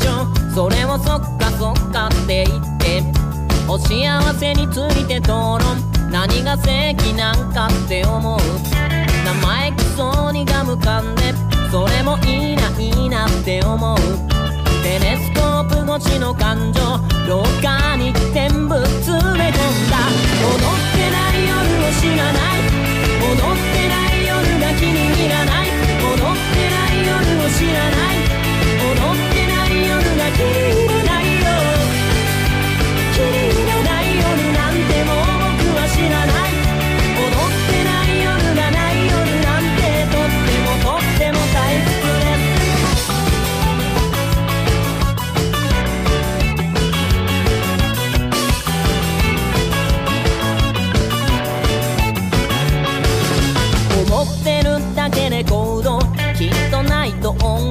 長それをそっかそっかって言って。お幸せについて討論。何が正義なんかって思う。名前クソにがむかんで。それもいいないいなって思う。テレスコープ越しの感情。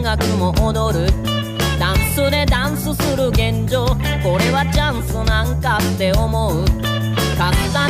楽も踊る。ダンスでダンスする現状。これはチャンスなんかって思う。カスタ